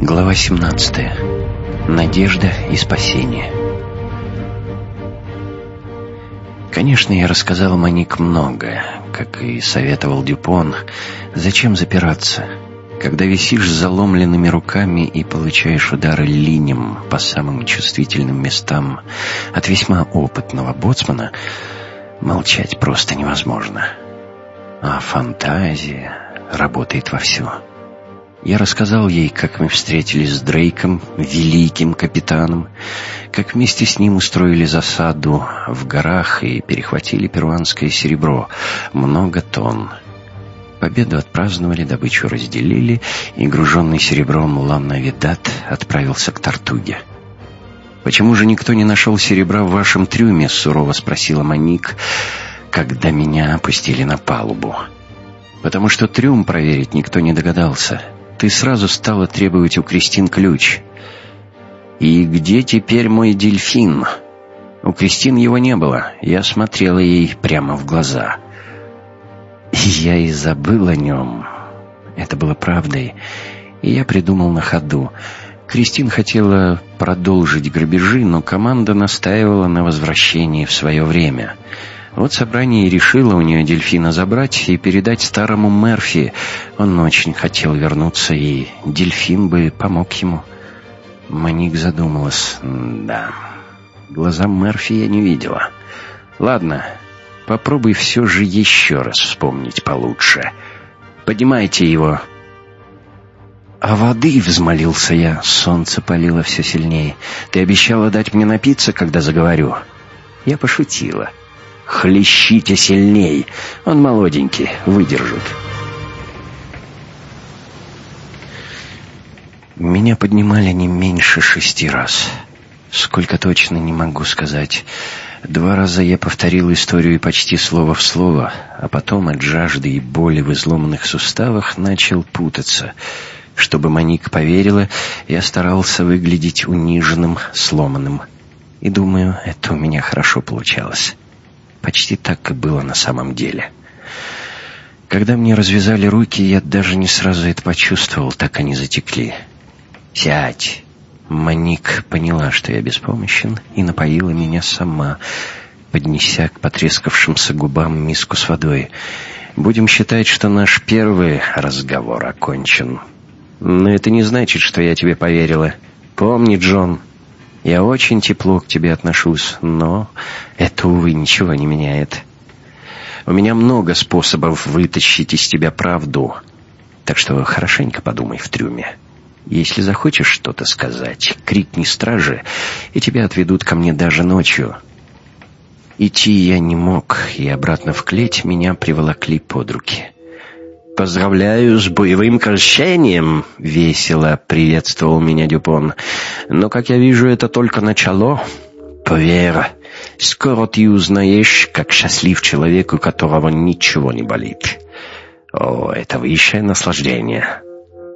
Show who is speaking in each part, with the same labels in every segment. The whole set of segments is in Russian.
Speaker 1: Глава 17. Надежда и спасение. Конечно, я рассказал Моник много, как и советовал Дюпон. Зачем запираться? Когда висишь с заломленными руками и получаешь удары линем по самым чувствительным местам от весьма опытного боцмана, молчать просто невозможно. А фантазия работает вовсю. Я рассказал ей, как мы встретились с Дрейком, великим капитаном, как вместе с ним устроили засаду в горах и перехватили перуанское серебро, много тонн. Победу отпраздновали, добычу разделили, и груженный серебром Ламнавидат отправился к Тартуге. «Почему же никто не нашел серебра в вашем трюме?» — сурово спросила Моник, когда меня опустили на палубу. «Потому что трюм проверить никто не догадался» ты сразу стала требовать у Кристин ключ. «И где теперь мой дельфин?» У Кристин его не было. Я смотрела ей прямо в глаза. я и забыл о нем. Это было правдой. И я придумал на ходу. Кристин хотела продолжить грабежи, но команда настаивала на возвращении в свое время — вот собрание и решило у нее дельфина забрать и передать старому Мерфи. Он очень хотел вернуться, и дельфин бы помог ему. Маник задумалась. Да, глаза Мерфи я не видела. Ладно, попробуй все же еще раз вспомнить получше. Поднимайте его. «А воды!» — взмолился я. Солнце палило все сильнее. «Ты обещала дать мне напиться, когда заговорю?» Я пошутила. Хлещите сильней. Он молоденький, выдержит. Меня поднимали не меньше шести раз. Сколько точно не могу сказать. Два раза я повторил историю почти слово в слово, а потом от жажды и боли в изломанных суставах начал путаться. Чтобы Моник поверила, я старался выглядеть униженным, сломанным. И думаю, это у меня хорошо получалось. Почти так и было на самом деле. Когда мне развязали руки, я даже не сразу это почувствовал, так они затекли. «Сядь!» Маник поняла, что я беспомощен, и напоила меня сама, поднеся к потрескавшимся губам миску с водой. «Будем считать, что наш первый разговор окончен. Но это не значит, что я тебе поверила. Помни, Джон, я очень тепло к тебе отношусь, но это, увы, ничего не меняет. У меня много способов вытащить из тебя правду, так что хорошенько подумай в трюме. Если захочешь что-то сказать, крикни стражи, и тебя отведут ко мне даже ночью. Идти я не мог, и обратно в клеть меня приволокли под руки. «Поздравляю с боевым крещением!» — весело приветствовал меня Дюпон. «Но, как я вижу, это только начало. Поверь, скоро ты узнаешь, как счастлив человек, у которого ничего не болит. О, это высшее наслаждение.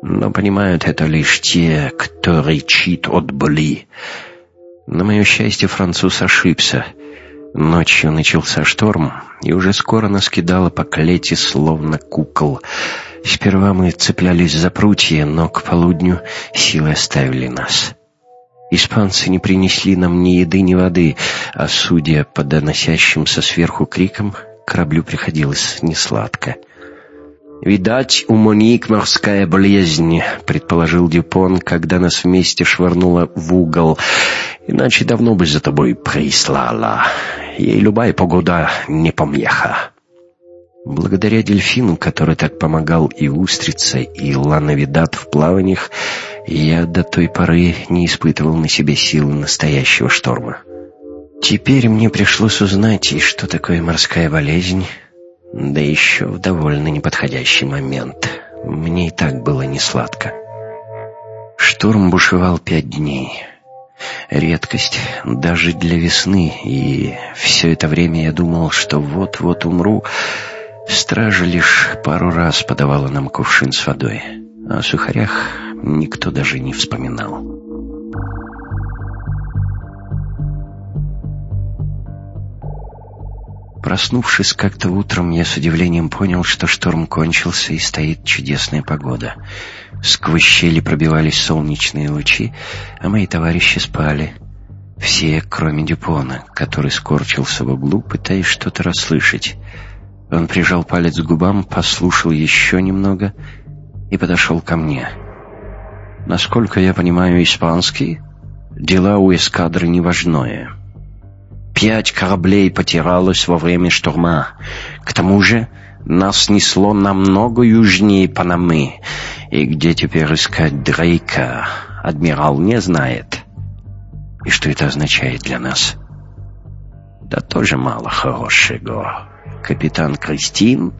Speaker 1: Но понимают это лишь те, кто речит от боли. На мое счастье, француз ошибся — Ночью начался шторм, и уже скоро нас кидало по клете, словно кукол. Сперва мы цеплялись за прутья, но к полудню силы оставили нас. Испанцы не принесли нам ни еды, ни воды, а, судя по доносящимся сверху крикам, кораблю приходилось несладко. «Видать, у Моник морская болезнь», — предположил Дюпон, когда нас вместе швырнуло в угол. «Иначе давно бы за тобой прислала. Ей любая погода не помеха». Благодаря дельфину, который так помогал и устрице, и лановидат в плаваниях, я до той поры не испытывал на себе силы настоящего шторма. Теперь мне пришлось узнать, и что такое морская болезнь, да еще в довольно неподходящий момент. Мне и так было несладко. Шторм бушевал пять дней. Редкость даже для весны, и все это время я думал, что вот-вот умру. Стража лишь пару раз подавала нам кувшин с водой, о сухарях никто даже не вспоминал. Проснувшись как-то утром, я с удивлением понял, что шторм кончился и стоит чудесная погода. Сквозь щели пробивались солнечные лучи, а мои товарищи спали. Все, кроме Дюпона, который скорчился в углу, пытаясь что-то расслышать. Он прижал палец к губам, послушал еще немного и подошел ко мне. Насколько я понимаю испанский, дела у эскадры неважное. Пять кораблей потиралось во время шторма. К тому же нас несло намного южнее Панамы. И где теперь искать Дрейка, адмирал не знает. И что это означает для нас? Да тоже мало хорошего. Капитан Кристин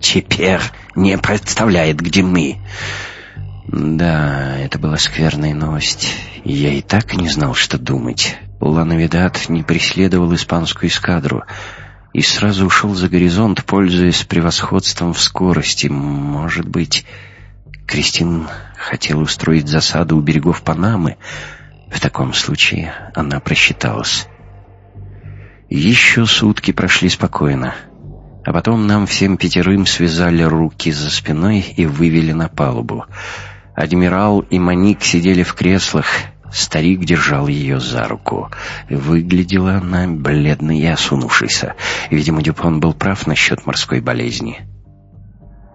Speaker 1: теперь не представляет, где мы. Да, это была скверная новость. Я и так не знал, что думать. Лановидат не преследовал испанскую эскадру и сразу ушел за горизонт, пользуясь превосходством в скорости. Может быть, Кристин хотела устроить засаду у берегов Панамы. В таком случае она просчиталась. Еще сутки прошли спокойно. А потом нам всем пятерым связали руки за спиной и вывели на палубу. Адмирал и Маник сидели в креслах, Старик держал ее за руку. Выглядела она бледной и осунувшейся. Видимо, Дюпон был прав насчет морской болезни.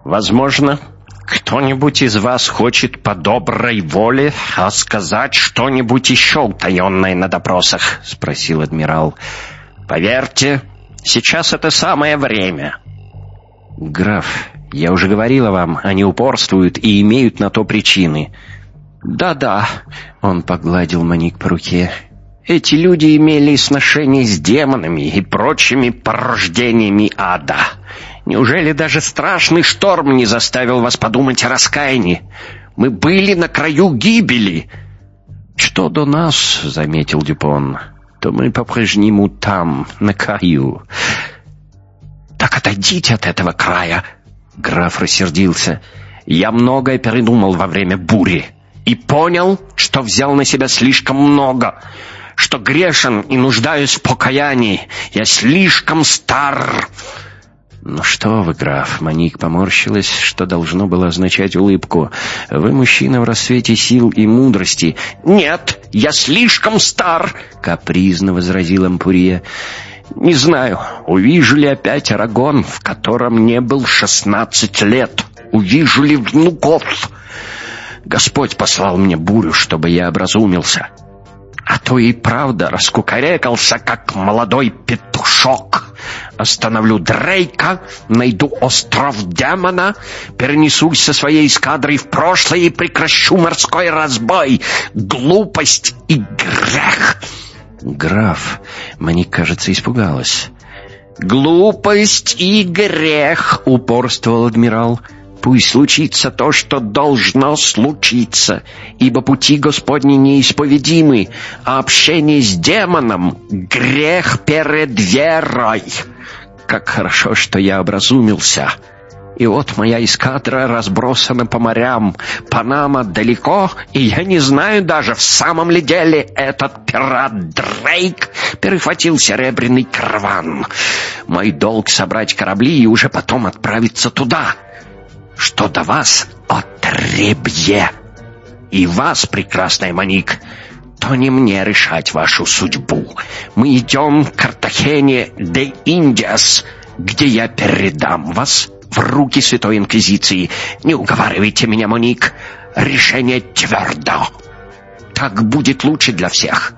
Speaker 2: «Возможно, кто-нибудь из вас хочет по доброй воле сказать что-нибудь еще утаенное на допросах?» — спросил адмирал. «Поверьте, сейчас это самое время».
Speaker 1: «Граф, я уже говорила вам, они упорствуют и имеют на то причины».
Speaker 2: «Да-да», — он погладил Маник по руке. «Эти люди имели сношение с демонами и прочими порождениями ада. Неужели даже страшный шторм не заставил вас подумать о раскаянии? Мы были на краю гибели».
Speaker 1: «Что до нас», — заметил Дюпон, — «то мы по-прежнему там, на краю».
Speaker 2: «Так отойдите от этого края!» Граф рассердился. «Я многое передумал во время бури и понял, что взял на себя слишком много, что грешен и нуждаюсь в покаянии. Я слишком стар».
Speaker 1: «Ну что вы, граф?» — Маник поморщилась, что должно было означать улыбку. «Вы мужчина в рассвете сил и мудрости».
Speaker 2: «Нет, я слишком стар!» — капризно возразил Ампурия. «Не знаю, увижу ли опять Арагон, в котором не был шестнадцать лет. Увижу ли внуков?» Господь послал мне бурю, чтобы я образумился. А то и правда раскукарекался, как молодой петушок. Остановлю Дрейка, найду остров демона, перенесусь со своей эскадрой в прошлое и прекращу морской разбой, глупость и грех.
Speaker 1: Граф, мне кажется, испугалась.
Speaker 2: «Глупость и грех», — упорствовал адмирал, — пусть случится то, что должно случиться, ибо пути Господни неисповедимы, а общение с демоном — грех перед верой. Как хорошо, что я образумился. И вот моя эскадра разбросана по морям. Панама далеко, и я не знаю даже, в самом ли деле этот пират Дрейк перехватил серебряный караван. Мой долг — собрать корабли и уже потом отправиться туда что до вас отребье. И вас, прекрасная Маник, то не мне решать вашу судьбу. Мы идем к Картахене де Индиас, где я передам вас в руки Святой Инквизиции. Не уговаривайте меня, Моник. Решение твердо. Так будет лучше для всех.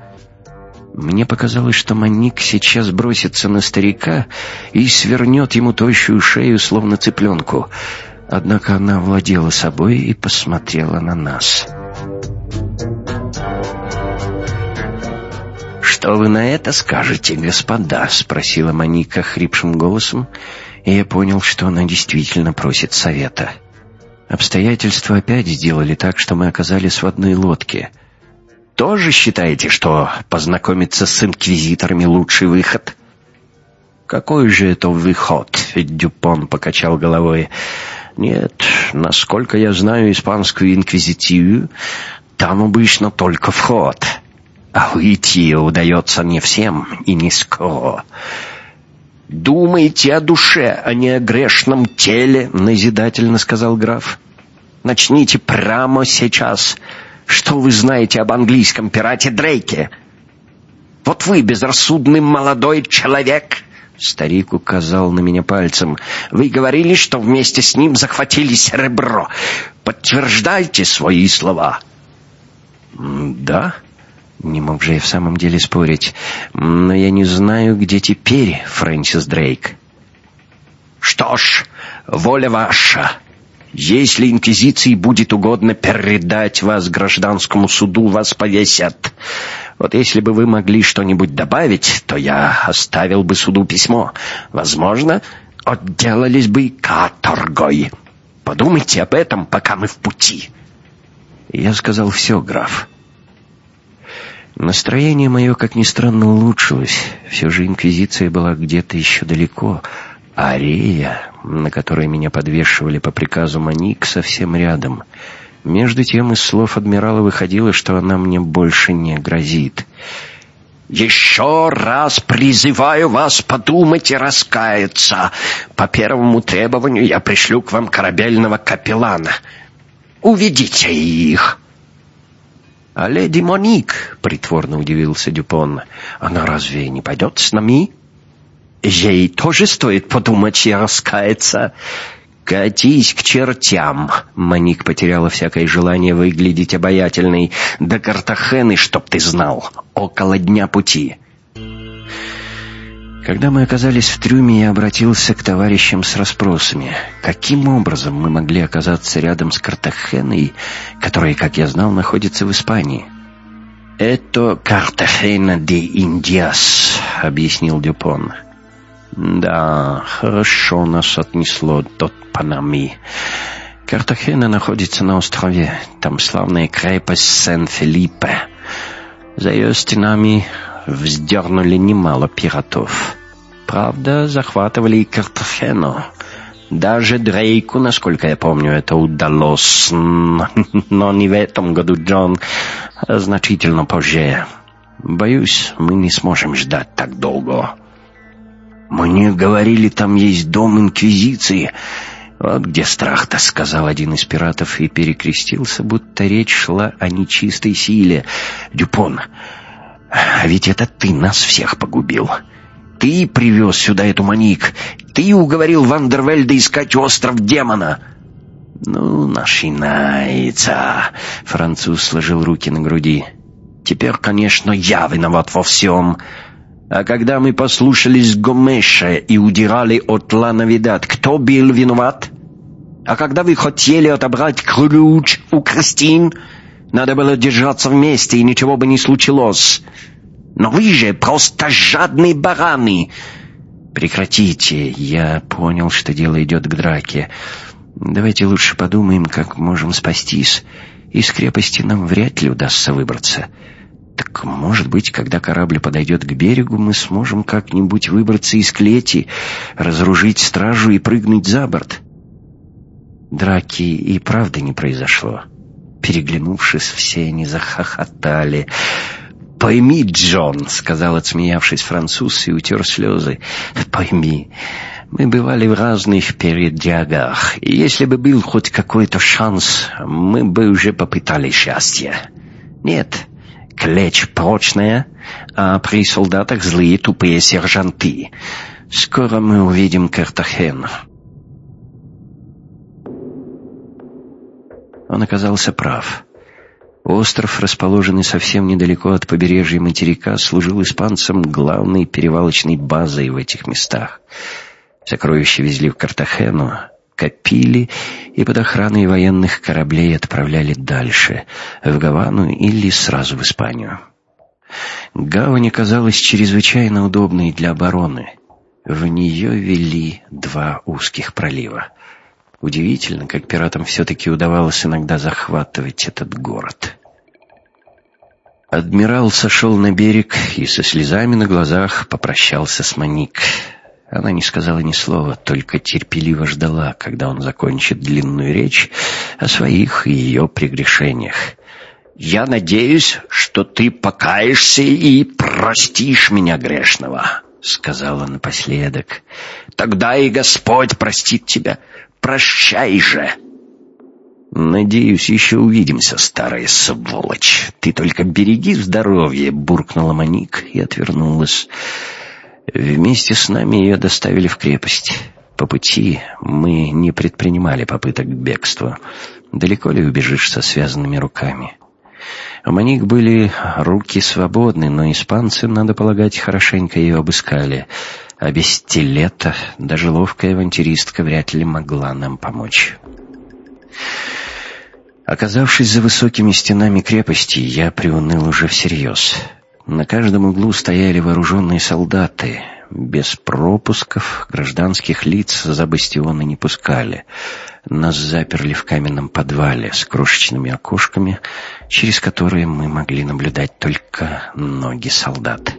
Speaker 1: Мне показалось, что Маник сейчас бросится на старика и свернет ему тощую шею, словно цыпленку. Однако она владела собой и посмотрела на нас.
Speaker 2: «Что вы на это скажете, господа?» — спросила Маника хрипшим голосом, и я понял, что она действительно просит совета.
Speaker 1: Обстоятельства опять сделали так, что мы оказались в одной лодке.
Speaker 2: «Тоже считаете, что познакомиться с инквизиторами — лучший выход?»
Speaker 1: «Какой же это выход?» — Дюпон покачал головой. Нет, насколько я знаю испанскую инквизицию, там обычно только вход. А выйти удается не всем и не скоро.
Speaker 2: «Думайте о душе, а не о грешном теле», — назидательно сказал граф. «Начните прямо сейчас. Что вы знаете об английском пирате Дрейке?» «Вот вы, безрассудный молодой человек», Старик указал на меня пальцем. «Вы говорили, что вместе с ним захватили серебро. Подтверждайте свои слова».
Speaker 1: «Да?» Не мог же я в самом деле спорить. «Но я не знаю, где теперь Фрэнсис Дрейк».
Speaker 2: «Что ж, воля ваша. Если Инквизиции будет угодно передать вас гражданскому суду, вас повесят. Вот если бы вы могли что-нибудь добавить, то я оставил бы суду письмо. Возможно, отделались бы каторгой. Подумайте об этом, пока мы в пути».
Speaker 1: Я сказал все, граф. Настроение мое, как ни странно, улучшилось. Все же Инквизиция была где-то еще далеко, а Арея, на которой меня подвешивали по приказу Маник, совсем рядом. Между тем из слов адмирала выходило, что она мне больше не грозит.
Speaker 2: «Еще раз призываю вас подумать и раскаяться. По первому требованию я пришлю к вам корабельного капеллана. Уведите их».
Speaker 1: «А леди Моник?» — притворно удивился Дюпон. «Она разве не пойдет с нами?»
Speaker 2: «Ей тоже стоит подумать и раскаяться». «Катись к чертям!» Моник потеряла всякое желание выглядеть обаятельной. «До Картахены, чтоб ты знал, около дня пути».
Speaker 1: Когда мы оказались в трюме, я обратился к товарищам с расспросами. Каким образом мы могли оказаться рядом с Картахеной, которая, как я знал, находится в Испании?
Speaker 2: «Это Картахена де Индиас», — объяснил Дюпон.
Speaker 1: «Да, хорошо нас отнесло до Панами. Картахена находится на острове. Там славная крепость Сен-Филиппе. За ее стенами вздернули немало пиратов. Правда, захватывали и Картахену. Даже Дрейку, насколько я помню, это удалось. Но не в этом году, Джон, значительно позже. Боюсь, мы не сможем ждать так долго.
Speaker 2: «Мне говорили, там есть дом Инквизиции». «Вот где страх-то», — сказал один из пиратов и перекрестился, будто речь шла о нечистой силе. «Дюпон, а ведь это ты нас всех погубил. Ты привез сюда эту маник. Ты уговорил Вандервельда искать остров демона.
Speaker 1: Ну, начинается. Француз сложил руки на груди.
Speaker 2: Теперь, конечно, я виноват во всем. А когда мы послушались Гомеша и удирали от Лановидат, кто был виноват? А когда вы хотели отобрать ключ у Кристин, надо было держаться вместе, и ничего бы не случилось. Но вы же просто жадные бараны!»
Speaker 1: «Прекратите, я понял, что дело идет к драке. Давайте лучше подумаем, как можем спастись. Из крепости нам вряд ли удастся выбраться. Так, может быть, когда корабль подойдет к берегу, мы сможем как-нибудь выбраться из клети, разоружить стражу и прыгнуть за борт?» Драки и правда не произошло. Переглянувшись, все они захохотали.
Speaker 2: «Пойми, Джон», — сказал, отсмеявшись француз и утер слезы, — «пойми, мы бывали в разных передягах, и если бы был хоть какой-то шанс, мы бы уже попытали счастье. Нет, клечь прочная, а при солдатах злые тупые сержанты. Скоро мы увидим Картахен».
Speaker 1: Он оказался прав. Остров, расположенный совсем недалеко от побережья материка, служил испанцам главной перевалочной базой в этих местах. Сокровища везли в Картахену, копили и под охраной военных кораблей отправляли дальше, в Гавану или сразу в Испанию. Гавань оказалась чрезвычайно удобной для обороны. В нее вели два узких пролива. Удивительно, как пиратам все-таки удавалось иногда захватывать этот город. Адмирал сошел на берег и со слезами на глазах попрощался с Моник. Она не сказала ни слова, только терпеливо ждала, когда он закончит длинную речь о своих и ее прегрешениях.
Speaker 2: «Я надеюсь, что ты покаешься и простишь меня грешного».
Speaker 1: — сказала напоследок.
Speaker 2: «Тогда и Господь простит тебя. Прощай же!»
Speaker 1: «Надеюсь, еще увидимся, старая сволочь. Ты только береги здоровье», — буркнула Моник и отвернулась. Вместе с нами ее доставили в крепость. По пути мы не предпринимали попыток к бегству. Далеко ли убежишь со связанными руками? У Моник были руки свободны, но испанцы, надо полагать, хорошенько ее обыскали. А без стилета даже ловкая авантюристка вряд ли могла нам помочь. Оказавшись за высокими стенами крепости, я приуныл уже всерьез. На каждом углу стояли вооруженные солдаты. Без пропусков гражданских лиц за бастионы не пускали. Нас заперли в каменном подвале с крошечными окошками, через которые мы могли наблюдать только ноги солдат.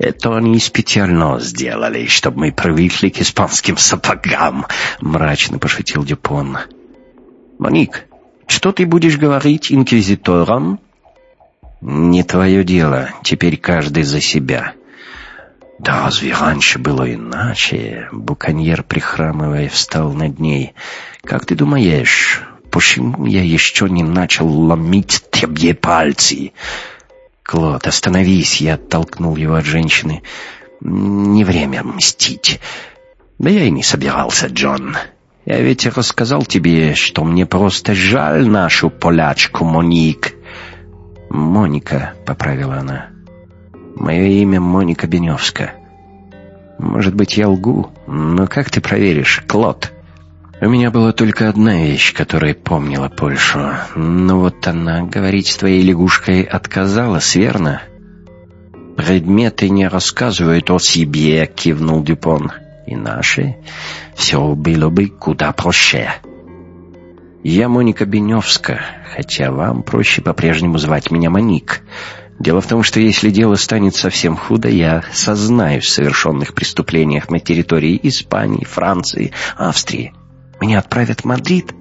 Speaker 2: «Это они специально сделали, чтобы мы привыкли к испанским сапогам», — мрачно пошутил Дюпон. «Моник, что ты будешь говорить инквизиторам?»
Speaker 1: «Не твое дело. Теперь каждый за себя».
Speaker 2: «Да разве раньше было иначе?»
Speaker 1: Буконьер, прихрамывая, встал над ней. «Как ты думаешь, почему я еще не начал ломить тебе пальцы?» «Клод, остановись!» — я оттолкнул его от женщины. «Не время мстить».
Speaker 2: «Да я и не собирался, Джон. Я ведь рассказал тебе, что мне просто жаль нашу полячку Моник».
Speaker 1: «Моника», — поправила она. «Мое имя Моника Беневска. Может быть, я лгу, но как ты проверишь, Клод?» У меня была только одна вещь, которая помнила Польшу. Но вот она говорить с твоей лягушкой отказалась, верно?
Speaker 2: «Предметы не рассказывают о себе», — кивнул Дюпон. «И наши все было бы куда проще».
Speaker 1: «Я Моника Беневска, хотя вам проще по-прежнему звать меня Моник. Дело в том, что если дело станет совсем худо, я сознаюсь в совершенных преступлениях на территории Испании, Франции, Австрии. Меня отправят в Мадрид?»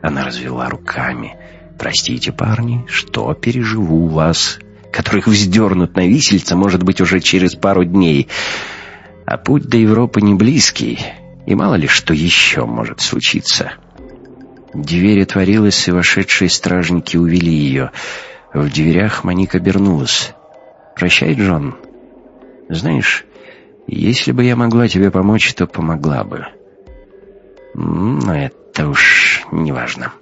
Speaker 1: Она развела руками. «Простите, парни, что переживу вас, которых вздернут на висельце, может быть, уже через пару дней. А путь до Европы не близкий, и мало ли что еще может случиться». Дверь отворилась, и вошедшие стражники увели ее. В дверях Моник обернулась. «Прощай, Джон. Знаешь, если бы я могла тебе помочь, то помогла бы. Но это уж не важно».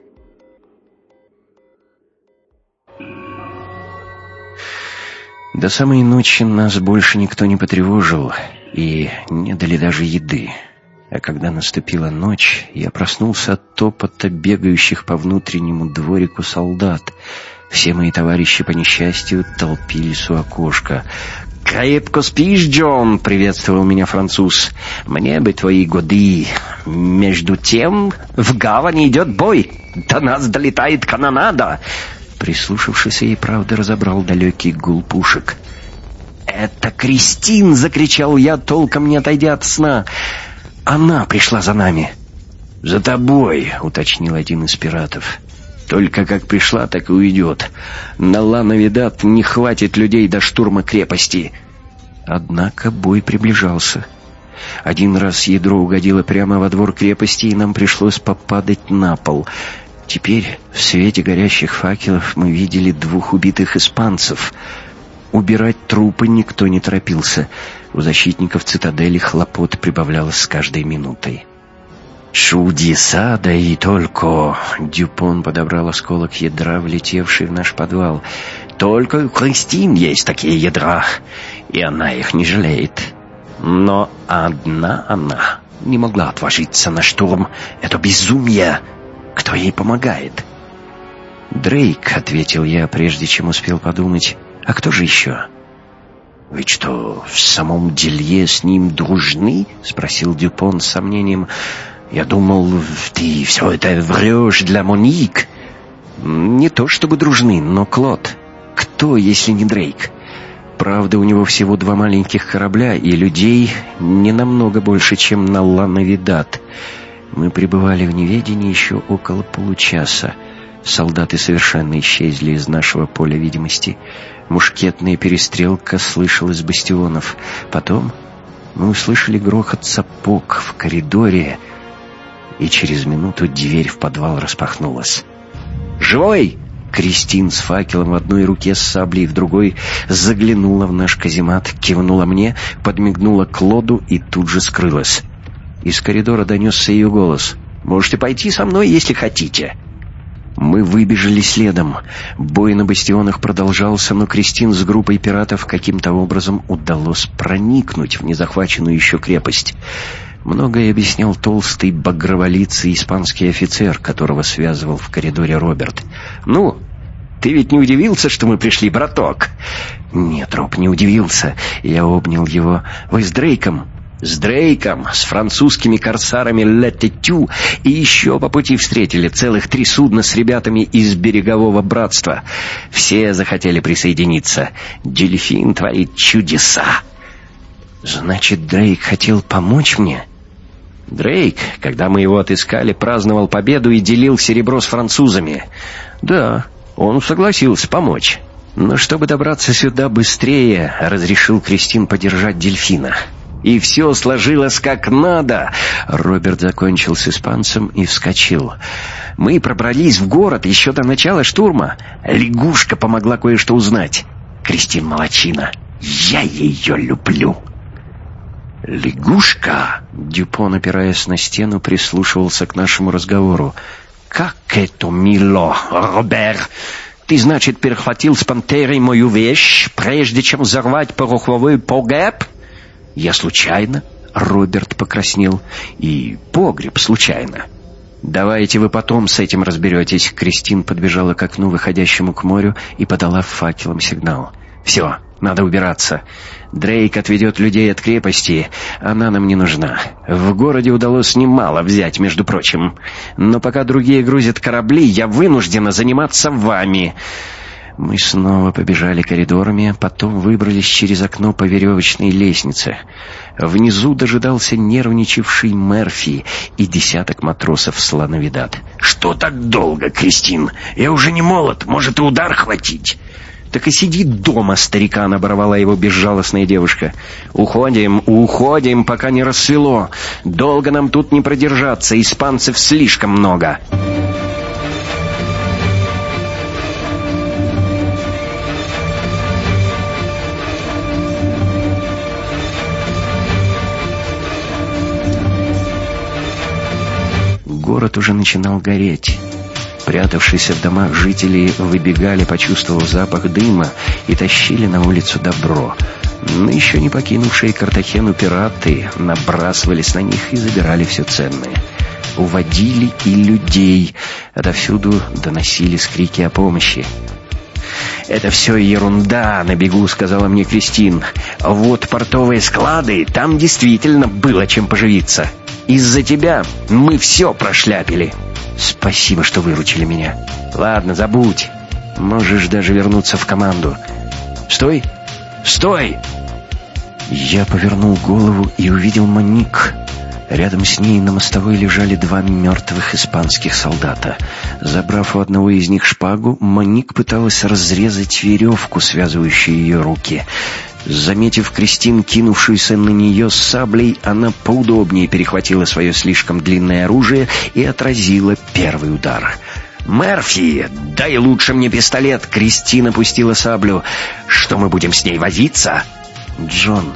Speaker 1: До самой ночи нас больше никто не потревожил, и не дали даже еды. А когда наступила ночь, я проснулся от топота бегающих по внутреннему дворику солдат. Все мои товарищи, по несчастью, толпились у окошка.
Speaker 2: «Крепко спишь, Джон?» — приветствовал меня француз. «Мне бы твои годы. Между тем в гавани идет бой. До нас долетает канонада».
Speaker 1: Прислушавшись, и правда разобрал далекий гул пушек.
Speaker 2: «Это Кристин!» — закричал я, толком не отойдя от сна. Она пришла за нами.
Speaker 1: «За тобой», — уточнил один из пиратов. «Только как пришла, так и уйдет. На Лановидат не хватит людей до штурма крепости». Однако бой приближался. Один раз ядро угодило прямо во двор крепости, и нам пришлось попадать на пол. Теперь в свете горящих факелов мы видели двух убитых испанцев. Убирать трупы никто не торопился — у защитников цитадели хлопот прибавлялось с каждой минутой.
Speaker 2: «Чудеса, да и только!»
Speaker 1: Дюпон подобрал осколок ядра, влетевший в наш подвал.
Speaker 2: «Только у Кристин есть такие ядра, и она их не жалеет. Но одна она не могла отважиться на штурм. Это безумие! Кто ей помогает?»
Speaker 1: «Дрейк», — ответил я, прежде чем успел подумать. «А кто же еще?»
Speaker 2: «Вы что, в самом деле с ним дружны?» — спросил Дюпон с сомнением. «Я думал, ты все это врешь для Моник».
Speaker 1: «Не то чтобы дружны, но Клод. Кто, если не Дрейк?» Правда, у него всего два маленьких корабля, и людей не намного больше, чем на Лановидат. Мы пребывали в неведении еще около получаса. Солдаты совершенно исчезли из нашего поля видимости. Мушкетная перестрелка слышалась бастионов. Потом мы услышали грохот сапог в коридоре, и через минуту дверь в подвал распахнулась. «Живой!» Кристин с факелом в одной руке, с саблей в другой, заглянула в наш каземат, кивнула мне, подмигнула Клоду и тут же скрылась. Из коридора донесся ее голос. «Можете пойти со мной, если хотите». Мы выбежали следом. Бой на бастионах продолжался, но Кристин с группой пиратов каким-то образом удалось проникнуть в незахваченную еще крепость. Многое объяснял толстый багроволицый испанский офицер, которого связывал в коридоре Роберт. «Ну, ты ведь не удивился, что мы пришли, браток?» «Нет, Роб, не удивился. Я обнял его. Вы с Дрейком?» С Дрейком, с французскими корсарами Лететю и еще по пути встретили целых три судна с ребятами из берегового братства. Все захотели присоединиться. Дельфин творит чудеса. Значит, Дрейк хотел помочь мне? Дрейк, когда мы его отыскали, праздновал победу и делил серебро с французами. Да, он согласился помочь. Но чтобы добраться сюда быстрее, разрешил Кристин подержать дельфина. И все сложилось как надо. Роберт закончил с испанцем и вскочил. Мы пробрались в город еще до начала штурма. Лягушка помогла кое-что узнать. Кристин молочина. Я ее люблю. «Лягушка?» Дюпон, опираясь на стену, прислушивался к нашему разговору. «Как это мило, Робер! Ты, значит, перехватил с пантерой мою вещь, прежде чем взорвать пороховой погреб?» «Я случайно?» — Роберт покраснел. «И погреб случайно». «Давайте вы потом с этим разберетесь». Кристин подбежала к окну, выходящему к морю, и подала факелом сигнал. «Все, надо убираться. Дрейк отведет людей от крепости. Она нам не нужна. В городе удалось немало взять, между прочим. Но пока другие грузят корабли, я вынуждена заниматься вами». Мы снова побежали коридорами, потом выбрались через окно по веревочной лестнице. Внизу дожидался нервничавший Мерфи и десяток матросов слоновидат.
Speaker 2: «Что так долго, Кристин? Я уже не молод, может и удар хватить».
Speaker 1: «Так и сиди дома, старикан!» — оборвала его безжалостная девушка. «Уходим, уходим, пока не рассвело. Долго нам тут не продержаться, испанцев слишком много». Город уже начинал гореть. Прятавшиеся в домах жители выбегали, почувствовав запах дыма, и тащили на улицу добро. Но еще не покинувшие Картахену пираты набрасывались на них и забирали все ценное. Уводили и людей. Отовсюду доносились крики о помощи. «Это все ерунда», — на бегу сказала мне Кристин. «Вот портовые склады, там действительно было чем поживиться». Из-за тебя мы все прошляпили. Спасибо, что выручили меня. Ладно, забудь. Можешь даже вернуться в команду. Стой! Стой! Я повернул голову и увидел Моник. Рядом с ней на мостовой лежали два мертвых испанских солдата. Забрав у одного из них шпагу, Моник пыталась разрезать веревку, связывающую ее руки. Заметив Кристин, кинувшуюся на нее с саблей, она поудобнее перехватила свое слишком длинное оружие и отразила первый удар. «Мерфи, дай лучше мне пистолет!» Кристина пустила саблю. «Что мы будем с ней возиться?» «Джон,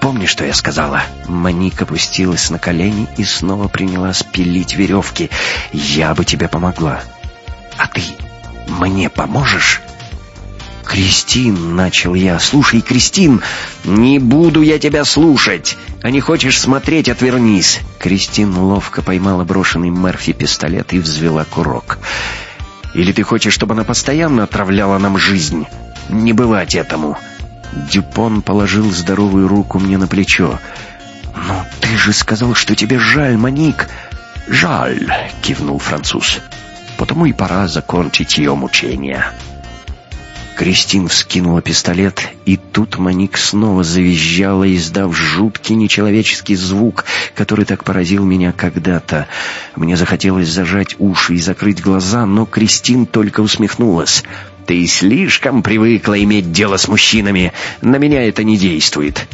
Speaker 1: помни, что я сказала?» Моника опустилась на колени и снова принялась пилить веревки. «Я бы тебе помогла». «А ты мне поможешь?» «Кристин!» — начал я. «Слушай, Кристин, не буду я тебя слушать! А не хочешь смотреть, отвернись!» Кристин ловко поймала брошенный Мерфи пистолет и взвела курок. «Или ты хочешь, чтобы она постоянно отравляла нам жизнь? Не бывать этому!» Дюпон положил здоровую руку мне на плечо. «Ну, ты же сказал, что тебе жаль, Моник!» «Жаль!» — кивнул француз. «Потому и пора закончить ее мучения». Кристин вскинула пистолет, и тут Маник снова завизжала, издав жуткий нечеловеческий звук, который так поразил меня когда-то. Мне захотелось зажать уши и закрыть глаза, но Кристин только усмехнулась. «Ты слишком привыкла иметь дело с мужчинами. На меня это не действует».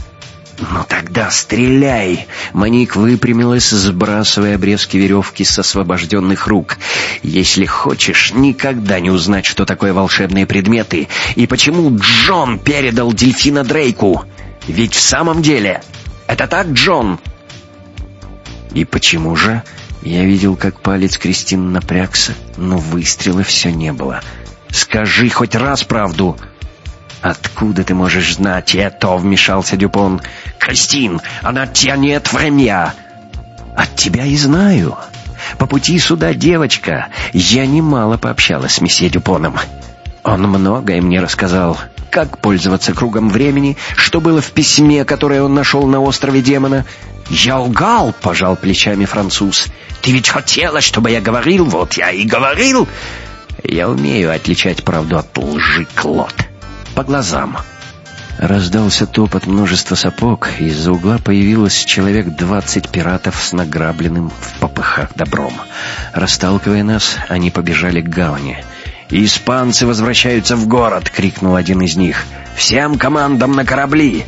Speaker 1: «Ну тогда стреляй!» Маник выпрямилась, сбрасывая обрезки веревки с освобожденных рук. «Если хочешь никогда не узнать, что такое волшебные предметы, и почему Джон передал дельфина Дрейку, ведь в самом деле это так, Джон?» «И почему же?» Я видел, как палец Кристин напрягся, но выстрела все не было. «Скажи хоть раз правду!» «Откуда ты можешь знать это?» — вмешался Дюпон. «Кристин, она тянет время!» «От тебя и знаю. По пути сюда девочка. Я немало пообщалась с месье Дюпоном. Он многое мне рассказал. Как пользоваться кругом времени, что было в письме, которое он нашел на острове демона. «Я лгал», — пожал плечами француз. «Ты ведь хотела, чтобы я говорил, вот я и говорил». «Я умею отличать правду от лжи, Клод» по глазам. Раздался топот множества сапог, и из-за угла появилось человек двадцать пиратов с награбленным в попыхах добром. Расталкивая нас, они побежали к гавани. «Испанцы возвращаются в город!» — крикнул один из них. «Всем командам на корабли!»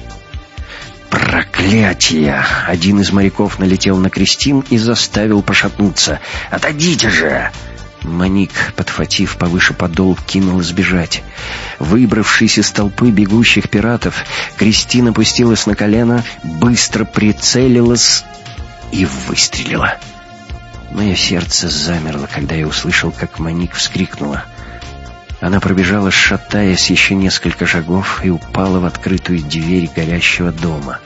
Speaker 1: «Проклятие!» Один из моряков налетел на Кристин и заставил пошатнуться. «Отойдите же!» Маник, подхватив повыше подол, кинул сбежать. Выбравшись из толпы бегущих пиратов, Кристина опустилась на колено, быстро прицелилась и выстрелила. Мое сердце замерло, когда я услышал, как Маник вскрикнула. Она пробежала, шатаясь еще несколько шагов, и упала в открытую дверь горящего дома.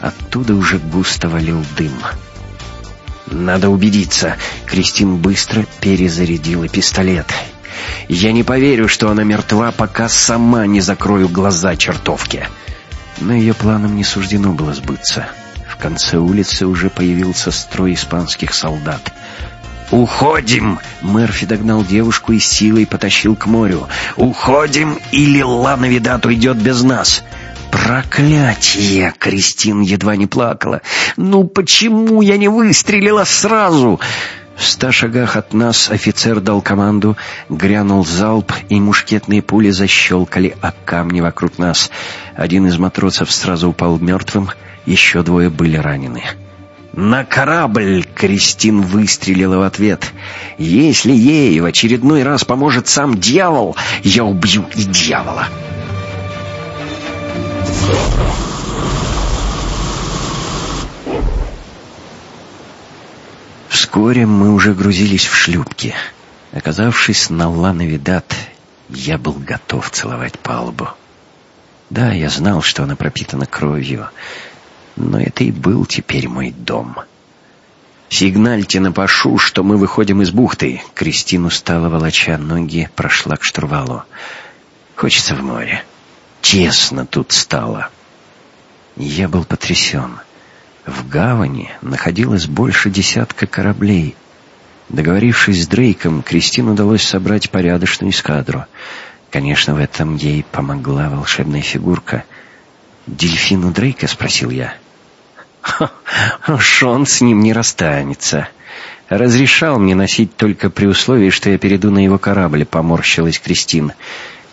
Speaker 1: Оттуда уже густо валил дым. «Надо убедиться». Кристин быстро перезарядила пистолет. «Я не поверю, что она мертва, пока сама не закрою глаза чертовке». Но ее планам не суждено было сбыться. В конце улицы уже появился строй испанских солдат. «Уходим!» Мерфи догнал девушку и силой потащил к морю. «Уходим, или Лана Видат уйдет без нас!» «Проклятие!» — Кристин едва не плакала. «Ну почему я не выстрелила сразу?» В ста шагах от нас офицер дал команду, грянул залп, и мушкетные пули защелкали о камни вокруг нас. Один из матросов сразу упал мертвым, еще двое были ранены. «На корабль!» — Кристин выстрелила в ответ. «Если ей в очередной раз поможет сам дьявол, я убью и дьявола!» Вскоре мы уже грузились в шлюпки. Оказавшись на Лановидат, я был готов целовать палубу. Да, я знал, что она пропитана кровью, но это и был теперь мой дом. «Сигнальте на Пашу, что мы выходим из бухты!» Кристин устала волоча ноги, прошла к штурвалу. «Хочется в море. Тесно тут стало». Я был потрясен. В гавани находилось больше десятка кораблей. Договорившись с Дрейком, Кристин удалось собрать порядочную эскадру. Конечно, в этом ей помогла волшебная фигурка. «Дельфину Дрейка?» — спросил я. «Шон с ним не расстанется. Разрешал мне носить только при условии, что я перейду на его корабль», — поморщилась Кристин.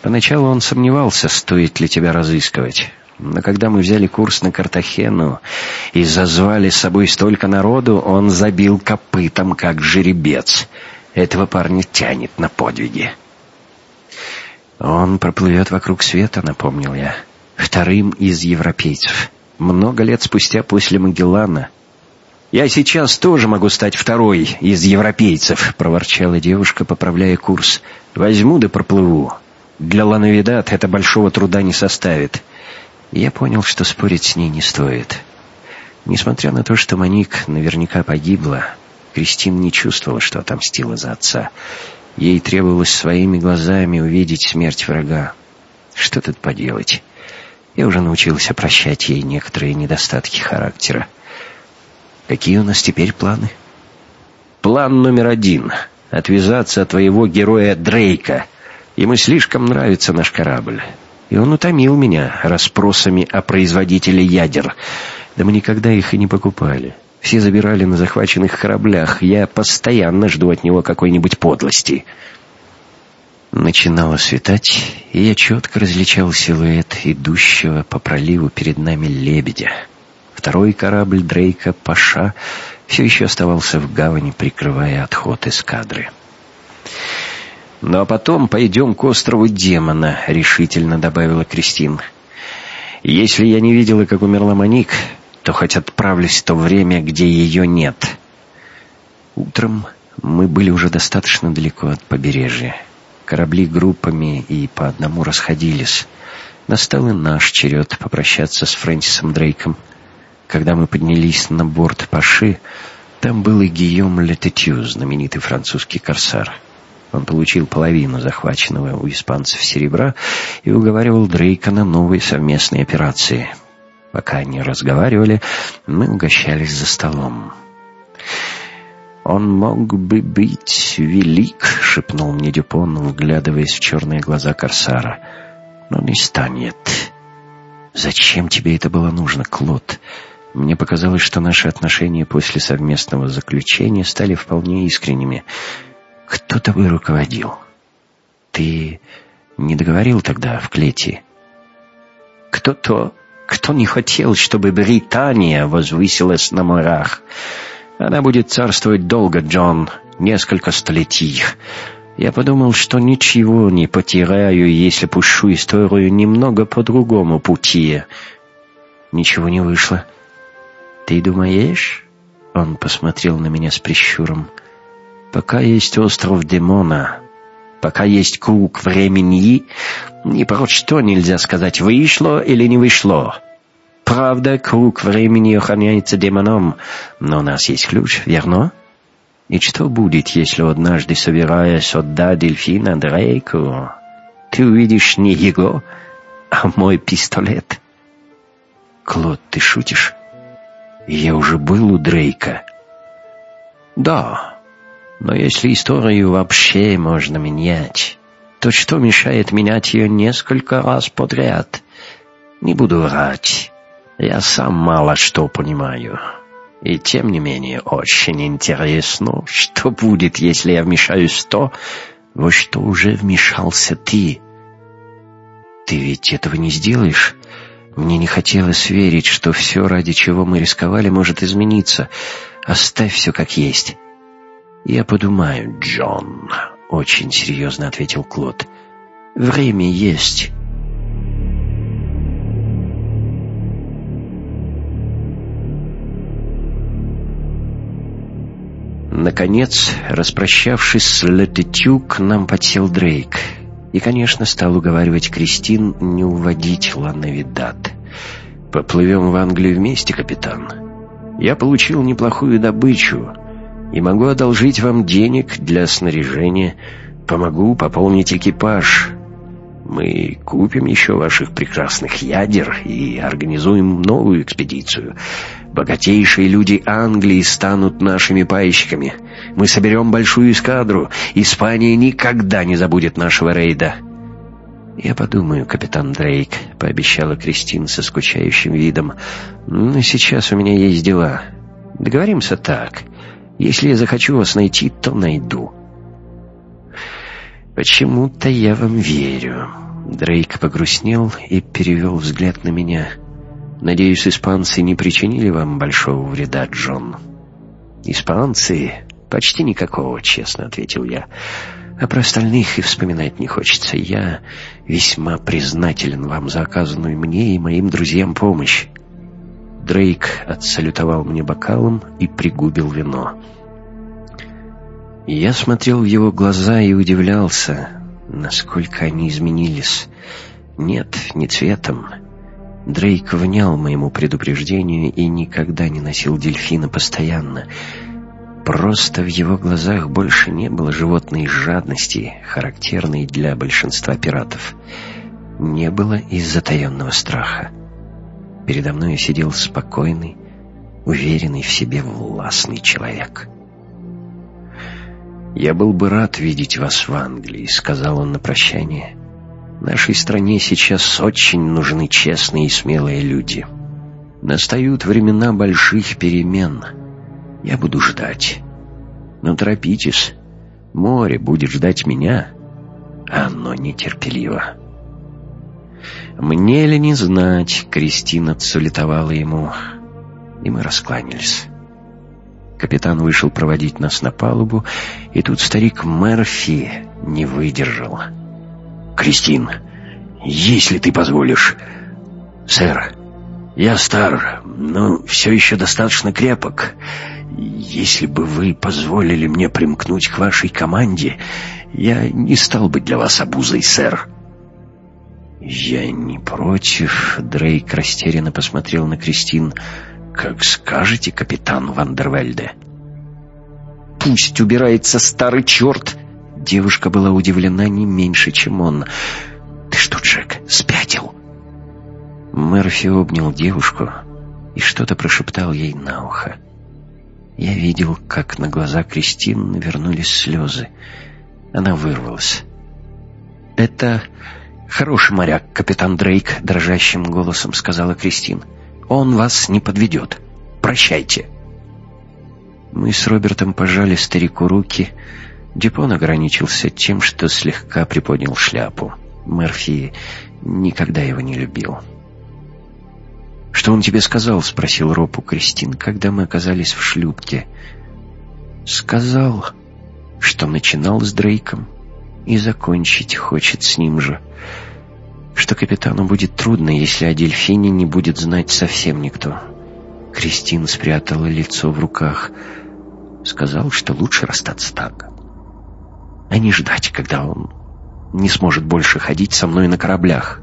Speaker 1: «Поначалу он сомневался, стоит ли тебя разыскивать». Но когда мы взяли курс на Картахену и зазвали с собой столько народу, он забил копытом, как жеребец. Этого парня тянет на подвиги. «Он проплывет вокруг света», — напомнил я. «Вторым из европейцев. Много лет спустя после Магеллана». «Я сейчас тоже могу стать второй из европейцев», — проворчала девушка, поправляя курс. «Возьму да проплыву. Для Лановидат это большого труда не составит». Я понял, что спорить с ней не стоит. Несмотря на то, что Моник наверняка погибла, Кристин не чувствовала, что отомстила за отца. Ей требовалось своими глазами увидеть смерть врага. Что тут поделать? Я уже научился прощать ей некоторые недостатки характера. Какие у нас теперь планы? План номер один — отвязаться от твоего героя Дрейка.
Speaker 2: Ему слишком нравится наш корабль. И он утомил меня расспросами о производителе ядер. Да мы никогда их и не покупали. Все забирали на захваченных кораблях. Я постоянно жду от него какой-нибудь подлости.
Speaker 1: Начинало светать, и я четко различал силуэт идущего по проливу перед нами лебедя. Второй корабль Дрейка «Паша» все еще оставался в гавани, прикрывая отход эскадры.
Speaker 2: «Ну а потом пойдем к острову Демона», — решительно добавила Кристин. «Если я не видела, как умерла Моник, то хоть отправлюсь в то время, где ее нет».
Speaker 1: Утром мы были уже достаточно далеко от побережья. Корабли группами и по одному расходились. Настал и наш черед попрощаться с Фрэнсисом Дрейком. Когда мы поднялись на борт Паши, там был и Гийом Лететью, знаменитый французский корсар. Он получил половину захваченного у испанцев серебра и уговаривал Дрейка на новые совместные операции. Пока они разговаривали, мы угощались за столом.
Speaker 2: «Он мог бы быть велик», — шепнул мне Дюпон, вглядываясь в черные глаза Корсара. «Но не станет».
Speaker 1: «Зачем тебе это было нужно, Клод?» Мне показалось, что наши отношения после совместного заключения стали вполне искренними. Кто тобой руководил? Ты не договорил тогда в клете?
Speaker 2: Кто-то, кто не хотел, чтобы Британия возвысилась на морах. Она будет царствовать долго, Джон, несколько столетий. Я подумал, что ничего не потеряю, если пущу историю немного по другому пути.
Speaker 1: Ничего не вышло. «Ты думаешь?» Он посмотрел на меня с прищуром. «Пока есть остров Демона, пока есть круг времени, ни про что нельзя сказать, вышло или не вышло. Правда, круг времени охраняется демоном, но у нас есть ключ, верно?» И что будет, если однажды, собираясь отдать дельфина Дрейку, ты увидишь не его, а мой пистолет? Клод, ты шутишь? Я уже был у Дрейка.
Speaker 2: Да, но если историю вообще можно менять, то что мешает менять ее несколько раз подряд? Не буду врать, я сам мало что понимаю. И тем не менее очень интересно, что будет, если я вмешаюсь в то, во что уже вмешался ты.
Speaker 1: Ты ведь этого не сделаешь? Мне не хотелось верить, что все, ради чего мы рисковали, может измениться. Оставь все как есть.
Speaker 2: «Я подумаю, Джон», — очень серьезно ответил Клод. «Время есть». Наконец, распрощавшись с Лететю, к нам подсел Дрейк — и, конечно, стал уговаривать Кристин не уводить Ланнавидат. «Поплывем в Англию вместе, капитан. Я получил неплохую добычу и могу одолжить вам денег для снаряжения, помогу пополнить экипаж. Мы купим еще ваших прекрасных ядер и организуем новую экспедицию. Богатейшие люди Англии станут нашими пайщиками». Мы соберем большую эскадру. Испания никогда не забудет нашего рейда».
Speaker 1: «Я подумаю, капитан Дрейк», — пообещала Кристин со скучающим видом. «Но сейчас у меня есть дела. Договоримся так. Если я захочу вас найти, то найду». «Почему-то я вам верю». Дрейк погрустнел и перевел взгляд на меня. «Надеюсь, испанцы не причинили вам большого вреда, Джон?»
Speaker 2: «Испанцы «Почти никакого», — честно ответил я. «А про остальных и вспоминать не хочется. Я весьма признателен вам за оказанную мне и моим друзьям помощь».
Speaker 1: Дрейк отсалютовал мне бокалом и пригубил вино. Я смотрел в его глаза и удивлялся, насколько они изменились. Нет, не цветом. Дрейк внял моему предупреждению и никогда не носил дельфина постоянно — Просто в его глазах больше не было животной жадности, характерной для большинства пиратов. Не было и затаенного страха. Передо мной сидел спокойный, уверенный в себе властный человек. «Я был бы рад видеть вас в Англии», — сказал он на прощание. «Нашей стране сейчас очень нужны честные и смелые люди. Настают времена больших перемен. Я буду ждать. Но торопитесь. Море будет ждать меня, а оно нетерпеливо». «Мне ли не знать?» — Кристина цулетовала ему, и мы раскланялись. Капитан вышел проводить нас на палубу, и тут старик Мерфи не выдержал. «Кристин, если ты позволишь...» «Сэр, я стар, но все еще достаточно крепок. Если бы вы позволили мне примкнуть к вашей команде, я не стал бы для вас обузой, сэр». «Я не против», — Дрейк растерянно посмотрел на Кристин. «Как скажете, капитан Вандервельде».
Speaker 2: «Пусть убирается старый черт!» Девушка была удивлена не меньше, чем он. «Ты что, Джек, спятил?»
Speaker 1: Мерфи обнял девушку и что-то прошептал ей на ухо. Я видел, как на глаза Кристин навернулись слезы. Она вырвалась. «Это хороший моряк, капитан Дрейк», — дрожащим голосом сказала Кристин. Он вас не подведет. Прощайте». Мы с Робертом пожали старику руки. Дюпон ограничился тем, что слегка приподнял шляпу. Мерфи никогда его не любил. «Что он тебе сказал?» — спросил Роб у Кристин, когда мы оказались в шлюпке. «Сказал, что начинал с Дрейком и закончить хочет с ним же» что капитану будет трудно, если о дельфине не будет знать совсем никто. Кристин спрятала лицо в руках. Сказал, что лучше расстаться так. А не ждать, когда он не сможет больше ходить со мной на кораблях.